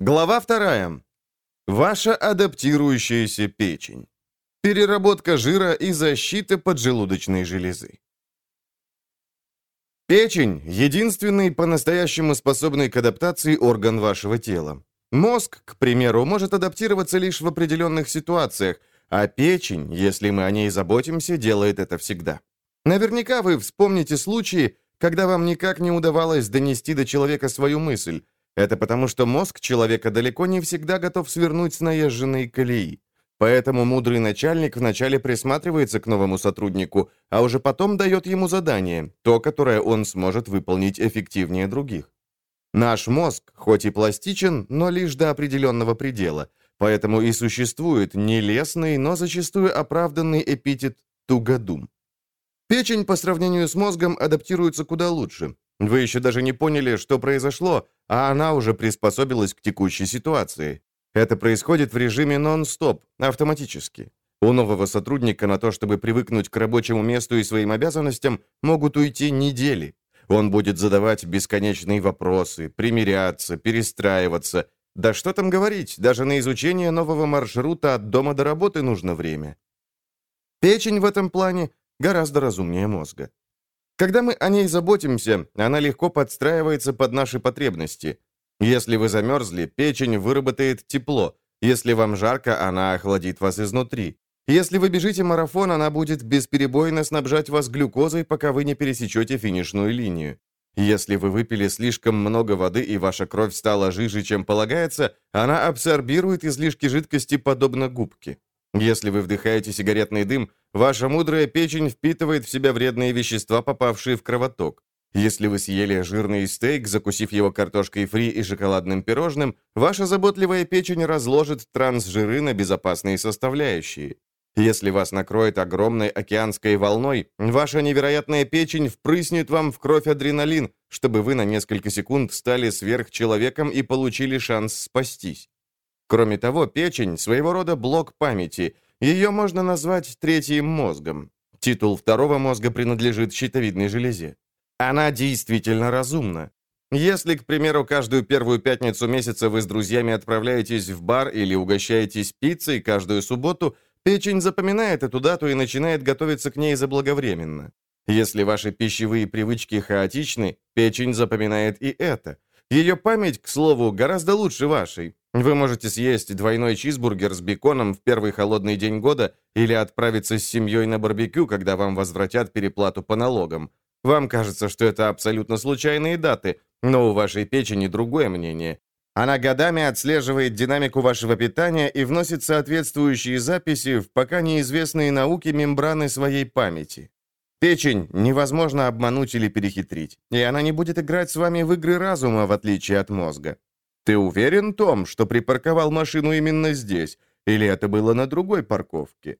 Глава вторая. Ваша адаптирующаяся печень. Переработка жира и защита поджелудочной железы. Печень – единственный по-настоящему способный к адаптации орган вашего тела. Мозг, к примеру, может адаптироваться лишь в определенных ситуациях, а печень, если мы о ней заботимся, делает это всегда. Наверняка вы вспомните случаи, когда вам никак не удавалось донести до человека свою мысль, это потому, что мозг человека далеко не всегда готов свернуть с наезженной колеи. Поэтому мудрый начальник вначале присматривается к новому сотруднику, а уже потом дает ему задание, то, которое он сможет выполнить эффективнее других. Наш мозг, хоть и пластичен, но лишь до определенного предела, поэтому и существует нелестный, но зачастую оправданный эпитет «тугодум». Печень по сравнению с мозгом адаптируется куда лучше. Вы еще даже не поняли, что произошло, а она уже приспособилась к текущей ситуации. Это происходит в режиме нон-стоп, автоматически. У нового сотрудника на то, чтобы привыкнуть к рабочему месту и своим обязанностям, могут уйти недели. Он будет задавать бесконечные вопросы, примиряться, перестраиваться. Да что там говорить, даже на изучение нового маршрута от дома до работы нужно время. Печень в этом плане гораздо разумнее мозга. Когда мы о ней заботимся, она легко подстраивается под наши потребности. Если вы замерзли, печень выработает тепло. Если вам жарко, она охладит вас изнутри. Если вы бежите марафон, она будет бесперебойно снабжать вас глюкозой, пока вы не пересечете финишную линию. Если вы выпили слишком много воды и ваша кровь стала жиже, чем полагается, она абсорбирует излишки жидкости подобно губке. Если вы вдыхаете сигаретный дым, ваша мудрая печень впитывает в себя вредные вещества, попавшие в кровоток. Если вы съели жирный стейк, закусив его картошкой фри и шоколадным пирожным, ваша заботливая печень разложит трансжиры на безопасные составляющие. Если вас накроет огромной океанской волной, ваша невероятная печень впрыснет вам в кровь адреналин, чтобы вы на несколько секунд стали сверхчеловеком и получили шанс спастись. Кроме того, печень – своего рода блок памяти. Ее можно назвать третьим мозгом. Титул второго мозга принадлежит щитовидной железе. Она действительно разумна. Если, к примеру, каждую первую пятницу месяца вы с друзьями отправляетесь в бар или угощаетесь пиццей каждую субботу, печень запоминает эту дату и начинает готовиться к ней заблаговременно. Если ваши пищевые привычки хаотичны, печень запоминает и это. Ее память, к слову, гораздо лучше вашей. Вы можете съесть двойной чизбургер с беконом в первый холодный день года или отправиться с семьей на барбекю, когда вам возвратят переплату по налогам. Вам кажется, что это абсолютно случайные даты, но у вашей печени другое мнение. Она годами отслеживает динамику вашего питания и вносит соответствующие записи в пока неизвестные науке мембраны своей памяти. Печень невозможно обмануть или перехитрить, и она не будет играть с вами в игры разума, в отличие от мозга. Ты уверен, Том, что припарковал машину именно здесь, или это было на другой парковке?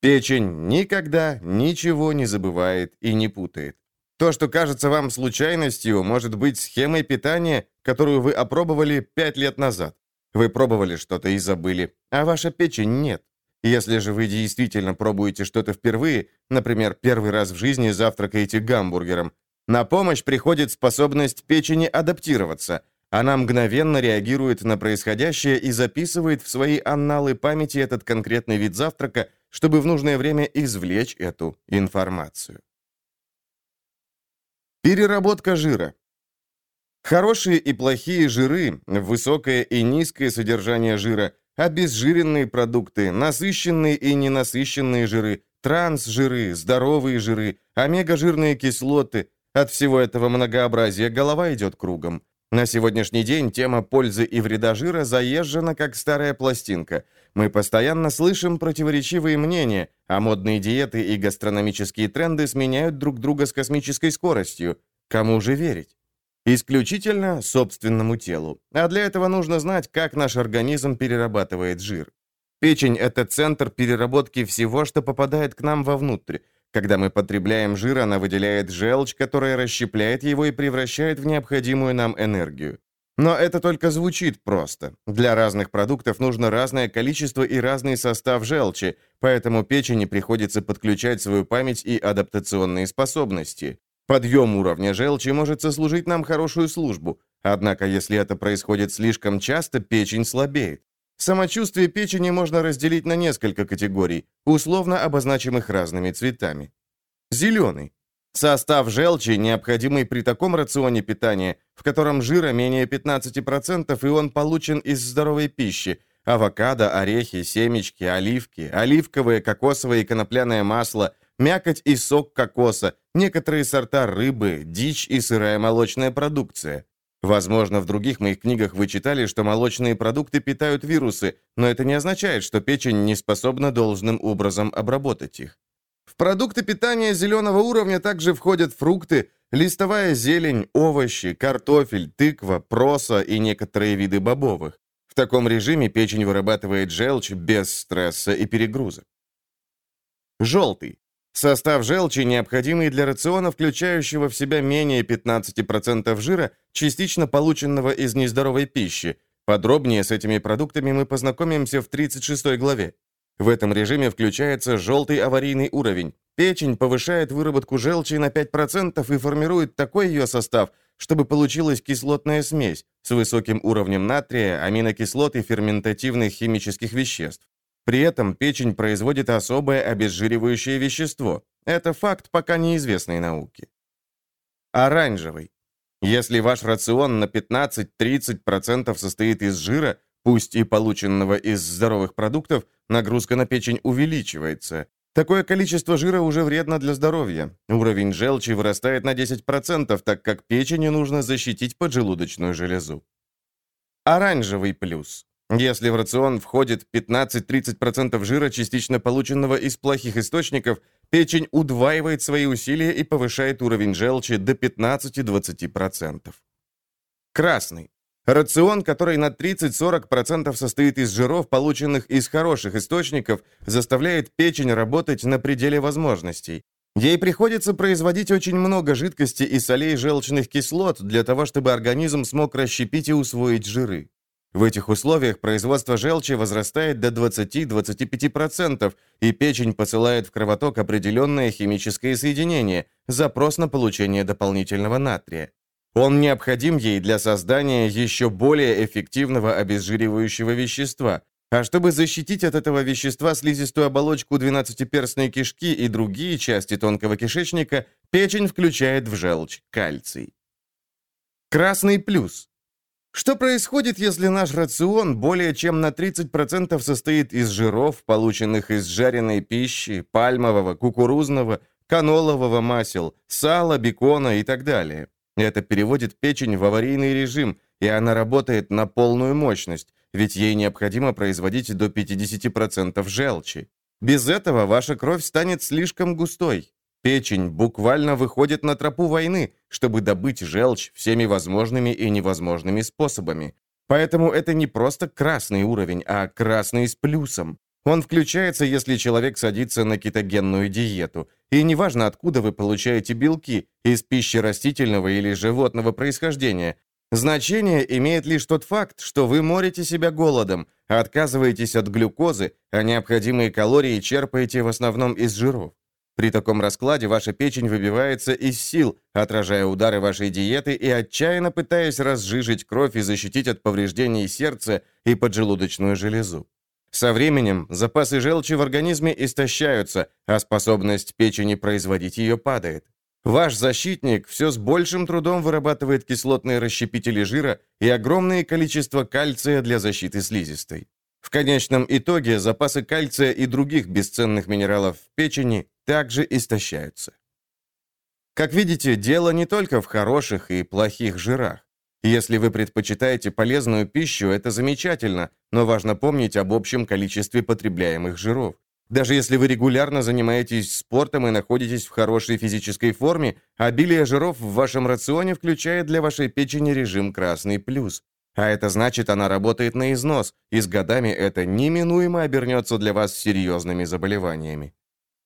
Печень никогда ничего не забывает и не путает. То, что кажется вам случайностью, может быть схемой питания, которую вы опробовали пять лет назад. Вы пробовали что-то и забыли, а ваша печень нет. Если же вы действительно пробуете что-то впервые, например, первый раз в жизни завтракаете гамбургером, на помощь приходит способность печени адаптироваться. Она мгновенно реагирует на происходящее и записывает в свои анналы памяти этот конкретный вид завтрака, чтобы в нужное время извлечь эту информацию. Переработка жира. Хорошие и плохие жиры, высокое и низкое содержание жира – обезжиренные продукты, насыщенные и ненасыщенные жиры, трансжиры, здоровые жиры, омега-жирные кислоты. От всего этого многообразия голова идет кругом. На сегодняшний день тема пользы и вреда жира заезжена как старая пластинка. Мы постоянно слышим противоречивые мнения, а модные диеты и гастрономические тренды сменяют друг друга с космической скоростью. Кому же верить? Исключительно собственному телу. А для этого нужно знать, как наш организм перерабатывает жир. Печень – это центр переработки всего, что попадает к нам вовнутрь. Когда мы потребляем жир, она выделяет желчь, которая расщепляет его и превращает в необходимую нам энергию. Но это только звучит просто. Для разных продуктов нужно разное количество и разный состав желчи, поэтому печени приходится подключать свою память и адаптационные способности. Подъем уровня желчи может сослужить нам хорошую службу. Однако, если это происходит слишком часто, печень слабеет. Самочувствие печени можно разделить на несколько категорий, условно обозначимых разными цветами. Зеленый. Состав желчи, необходимый при таком рационе питания, в котором жира менее 15%, и он получен из здоровой пищи, авокадо, орехи, семечки, оливки, оливковое, кокосовое и конопляное масло, мякоть и сок кокоса, некоторые сорта рыбы, дичь и сырая молочная продукция. Возможно, в других моих книгах вы читали, что молочные продукты питают вирусы, но это не означает, что печень не способна должным образом обработать их. В продукты питания зеленого уровня также входят фрукты, листовая зелень, овощи, картофель, тыква, проса и некоторые виды бобовых. В таком режиме печень вырабатывает желчь без стресса и перегруза. Желтый. Состав желчи, необходимый для рациона, включающего в себя менее 15% жира, частично полученного из нездоровой пищи. Подробнее с этими продуктами мы познакомимся в 36 главе. В этом режиме включается желтый аварийный уровень. Печень повышает выработку желчи на 5% и формирует такой ее состав, чтобы получилась кислотная смесь с высоким уровнем натрия, аминокислот и ферментативных химических веществ. При этом печень производит особое обезжиривающее вещество. Это факт пока неизвестной науке. Оранжевый. Если ваш рацион на 15-30% состоит из жира, пусть и полученного из здоровых продуктов, нагрузка на печень увеличивается. Такое количество жира уже вредно для здоровья. Уровень желчи вырастает на 10%, так как печени нужно защитить поджелудочную железу. Оранжевый плюс. Если в рацион входит 15-30% жира, частично полученного из плохих источников, печень удваивает свои усилия и повышает уровень желчи до 15-20%. Красный. Рацион, который на 30-40% состоит из жиров, полученных из хороших источников, заставляет печень работать на пределе возможностей. Ей приходится производить очень много жидкости и солей желчных кислот для того, чтобы организм смог расщепить и усвоить жиры. В этих условиях производство желчи возрастает до 20-25%, и печень посылает в кровоток определенное химическое соединение, запрос на получение дополнительного натрия. Он необходим ей для создания еще более эффективного обезжиривающего вещества. А чтобы защитить от этого вещества слизистую оболочку двенадцатиперстной кишки и другие части тонкого кишечника, печень включает в желчь кальций. Красный плюс. Что происходит, если наш рацион более чем на 30% состоит из жиров, полученных из жареной пищи, пальмового, кукурузного, канолового масел, сала, бекона и так далее? Это переводит печень в аварийный режим, и она работает на полную мощность, ведь ей необходимо производить до 50% желчи. Без этого ваша кровь станет слишком густой. Печень буквально выходит на тропу войны, чтобы добыть желчь всеми возможными и невозможными способами. Поэтому это не просто красный уровень, а красный с плюсом. Он включается, если человек садится на кетогенную диету. И неважно, откуда вы получаете белки, из пищи растительного или животного происхождения. Значение имеет лишь тот факт, что вы морите себя голодом, отказываетесь от глюкозы, а необходимые калории черпаете в основном из жиров. При таком раскладе ваша печень выбивается из сил, отражая удары вашей диеты и отчаянно пытаясь разжижить кровь и защитить от повреждений сердца и поджелудочную железу. Со временем запасы желчи в организме истощаются, а способность печени производить ее падает. Ваш защитник все с большим трудом вырабатывает кислотные расщепители жира и огромное количество кальция для защиты слизистой. В конечном итоге запасы кальция и других бесценных минералов в печени также истощаются. Как видите, дело не только в хороших и плохих жирах. Если вы предпочитаете полезную пищу, это замечательно, но важно помнить об общем количестве потребляемых жиров. Даже если вы регулярно занимаетесь спортом и находитесь в хорошей физической форме, обилие жиров в вашем рационе включает для вашей печени режим «красный плюс». А это значит, она работает на износ, и с годами это неминуемо обернется для вас серьезными заболеваниями.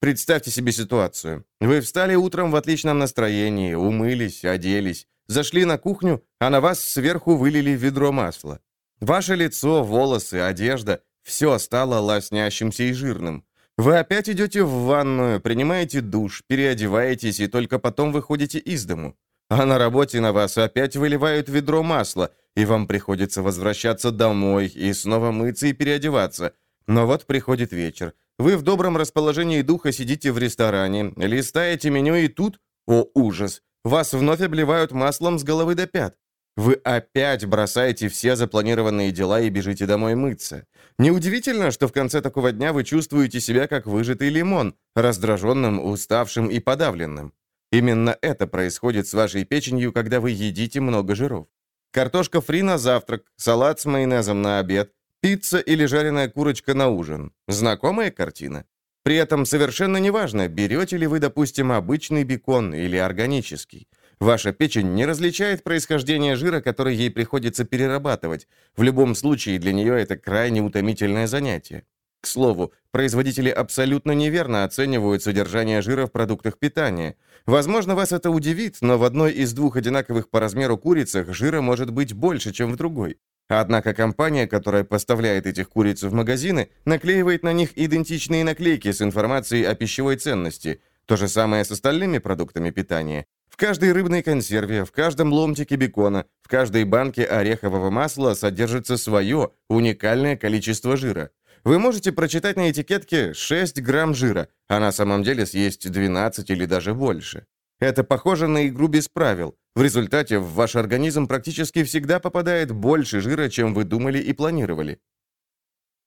Представьте себе ситуацию. Вы встали утром в отличном настроении, умылись, оделись, зашли на кухню, а на вас сверху вылили ведро масла. Ваше лицо, волосы, одежда – все стало лоснящимся и жирным. Вы опять идете в ванную, принимаете душ, переодеваетесь и только потом выходите из дому. а на работе на вас опять выливают ведро масла, и вам приходится возвращаться домой и снова мыться и переодеваться. Но вот приходит вечер. Вы в добром расположении духа сидите в ресторане, листаете меню и тут, о ужас, вас вновь обливают маслом с головы до пят. Вы опять бросаете все запланированные дела и бежите домой мыться. Неудивительно, что в конце такого дня вы чувствуете себя как выжатый лимон, раздраженным, уставшим и подавленным. Именно это происходит с вашей печенью, когда вы едите много жиров. Картошка фри на завтрак, салат с майонезом на обед, пицца или жареная курочка на ужин. Знакомая картина? При этом совершенно неважно, берете ли вы, допустим, обычный бекон или органический. Ваша печень не различает происхождение жира, который ей приходится перерабатывать. В любом случае, для нее это крайне утомительное занятие. К слову, производители абсолютно неверно оценивают содержание жира в продуктах питания. Возможно, вас это удивит, но в одной из двух одинаковых по размеру курицах жира может быть больше, чем в другой. Однако компания, которая поставляет этих куриц в магазины, наклеивает на них идентичные наклейки с информацией о пищевой ценности. То же самое с остальными продуктами питания. В каждой рыбной консерве, в каждом ломтике бекона, в каждой банке орехового масла содержится свое, уникальное количество жира. Вы можете прочитать на этикетке 6 грамм жира, а на самом деле съесть 12 или даже больше. Это похоже на игру без правил. В результате в ваш организм практически всегда попадает больше жира, чем вы думали и планировали.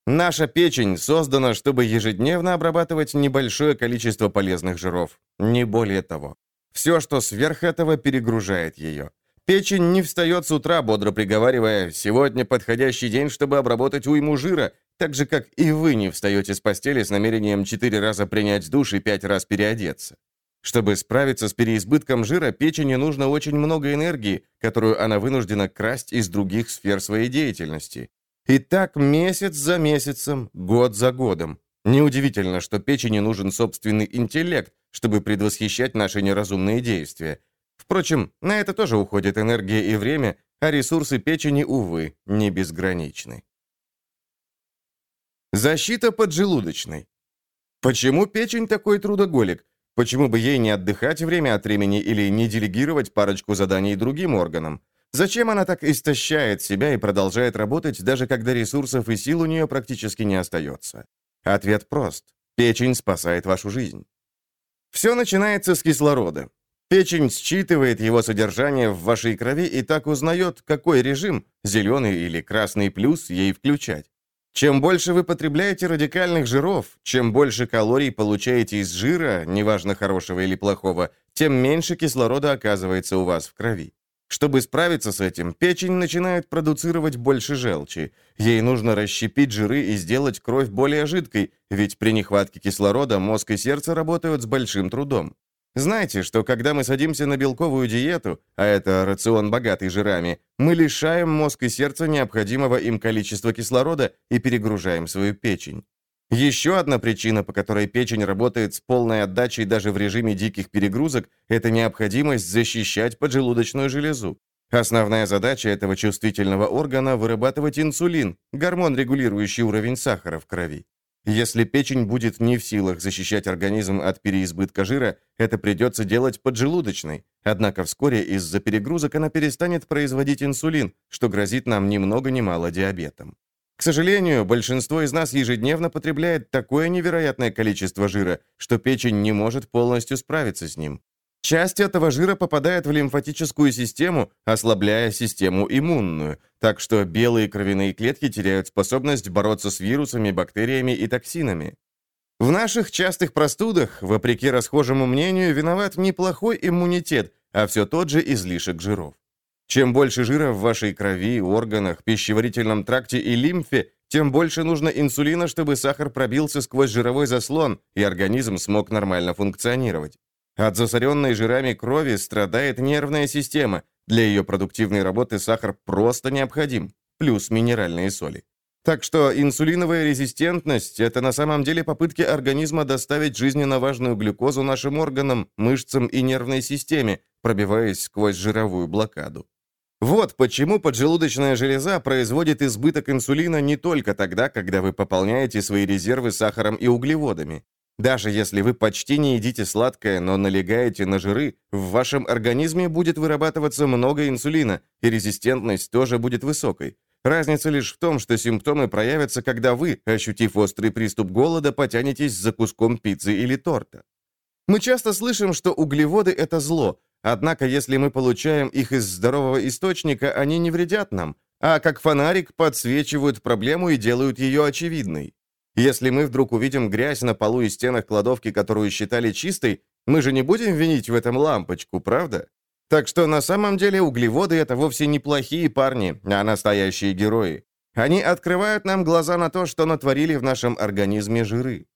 Наша печень создана, чтобы ежедневно обрабатывать небольшое количество полезных жиров. Не более того. Все, что сверх этого, перегружает ее. Печень не встает с утра, бодро приговаривая, «Сегодня подходящий день, чтобы обработать уйму жира», так же, как и вы не встаете с постели с намерением четыре раза принять душ и пять раз переодеться. Чтобы справиться с переизбытком жира, печени нужно очень много энергии, которую она вынуждена красть из других сфер своей деятельности. И так месяц за месяцем, год за годом. Неудивительно, что печени нужен собственный интеллект, чтобы предвосхищать наши неразумные действия. Впрочем, на это тоже уходит энергия и время, а ресурсы печени, увы, не безграничны. Защита поджелудочной. Почему печень такой трудоголик? Почему бы ей не отдыхать время от времени или не делегировать парочку заданий другим органам? Зачем она так истощает себя и продолжает работать, даже когда ресурсов и сил у нее практически не остается? Ответ прост. Печень спасает вашу жизнь. Все начинается с кислорода. Печень считывает его содержание в вашей крови и так узнает, какой режим, зеленый или красный плюс, ей включать. Чем больше вы потребляете радикальных жиров, чем больше калорий получаете из жира, неважно хорошего или плохого, тем меньше кислорода оказывается у вас в крови. Чтобы справиться с этим, печень начинает продуцировать больше желчи. Ей нужно расщепить жиры и сделать кровь более жидкой, ведь при нехватке кислорода мозг и сердце работают с большим трудом. Знаете, что когда мы садимся на белковую диету, а это рацион богатый жирами, мы лишаем мозг и сердце необходимого им количества кислорода и перегружаем свою печень. Еще одна причина, по которой печень работает с полной отдачей даже в режиме диких перегрузок, это необходимость защищать поджелудочную железу. Основная задача этого чувствительного органа – вырабатывать инсулин, гормон, регулирующий уровень сахара в крови. Если печень будет не в силах защищать организм от переизбытка жира, это придется делать поджелудочной. Однако вскоре из-за перегрузок она перестанет производить инсулин, что грозит нам ни много ни мало диабетом. К сожалению, большинство из нас ежедневно потребляет такое невероятное количество жира, что печень не может полностью справиться с ним. Часть этого жира попадает в лимфатическую систему, ослабляя систему иммунную, так что белые кровяные клетки теряют способность бороться с вирусами, бактериями и токсинами. В наших частых простудах, вопреки расхожему мнению, виноват не плохой иммунитет, а все тот же излишек жиров. Чем больше жира в вашей крови, органах, пищеварительном тракте и лимфе, тем больше нужно инсулина, чтобы сахар пробился сквозь жировой заслон, и организм смог нормально функционировать. От засоренной жирами крови страдает нервная система. Для ее продуктивной работы сахар просто необходим, плюс минеральные соли. Так что инсулиновая резистентность – это на самом деле попытки организма доставить жизненно важную глюкозу нашим органам, мышцам и нервной системе, пробиваясь сквозь жировую блокаду. Вот почему поджелудочная железа производит избыток инсулина не только тогда, когда вы пополняете свои резервы сахаром и углеводами. Даже если вы почти не едите сладкое, но налегаете на жиры, в вашем организме будет вырабатываться много инсулина, и резистентность тоже будет высокой. Разница лишь в том, что симптомы проявятся, когда вы, ощутив острый приступ голода, потянетесь за куском пиццы или торта. Мы часто слышим, что углеводы – это зло, однако если мы получаем их из здорового источника, они не вредят нам, а как фонарик подсвечивают проблему и делают ее очевидной. Если мы вдруг увидим грязь на полу и стенах кладовки, которую считали чистой, мы же не будем винить в этом лампочку, правда? Так что на самом деле углеводы — это вовсе не плохие парни, а настоящие герои. Они открывают нам глаза на то, что натворили в нашем организме жиры.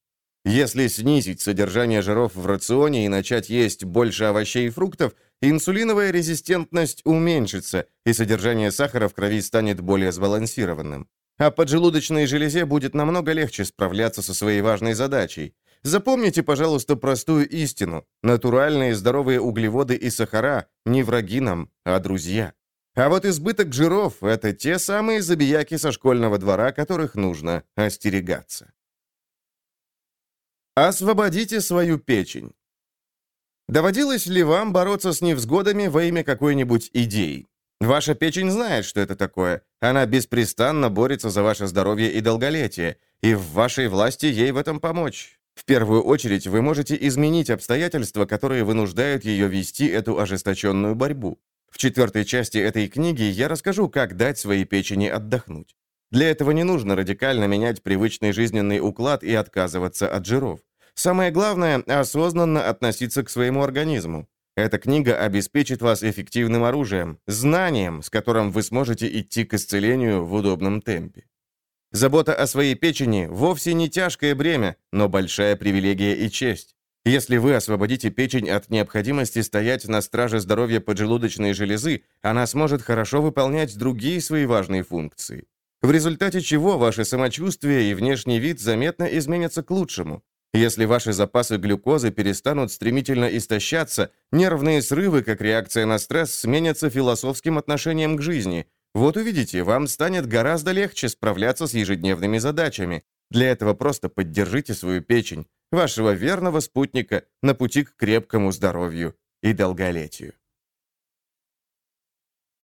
Если снизить содержание жиров в рационе и начать есть больше овощей и фруктов, инсулиновая резистентность уменьшится, и содержание сахара в крови станет более сбалансированным а поджелудочной железе будет намного легче справляться со своей важной задачей. Запомните, пожалуйста, простую истину. Натуральные здоровые углеводы и сахара не враги нам, а друзья. А вот избыток жиров – это те самые забияки со школьного двора, которых нужно остерегаться. Освободите свою печень. Доводилось ли вам бороться с невзгодами во имя какой-нибудь идеи? Ваша печень знает, что это такое. Она беспрестанно борется за ваше здоровье и долголетие, и в вашей власти ей в этом помочь. В первую очередь вы можете изменить обстоятельства, которые вынуждают ее вести эту ожесточенную борьбу. В четвертой части этой книги я расскажу, как дать своей печени отдохнуть. Для этого не нужно радикально менять привычный жизненный уклад и отказываться от жиров. Самое главное – осознанно относиться к своему организму. Эта книга обеспечит вас эффективным оружием, знанием, с которым вы сможете идти к исцелению в удобном темпе. Забота о своей печени вовсе не тяжкое бремя, но большая привилегия и честь. Если вы освободите печень от необходимости стоять на страже здоровья поджелудочной железы, она сможет хорошо выполнять другие свои важные функции. В результате чего ваше самочувствие и внешний вид заметно изменятся к лучшему. Если ваши запасы глюкозы перестанут стремительно истощаться, нервные срывы, как реакция на стресс, сменятся философским отношением к жизни. Вот увидите, вам станет гораздо легче справляться с ежедневными задачами. Для этого просто поддержите свою печень, вашего верного спутника, на пути к крепкому здоровью и долголетию.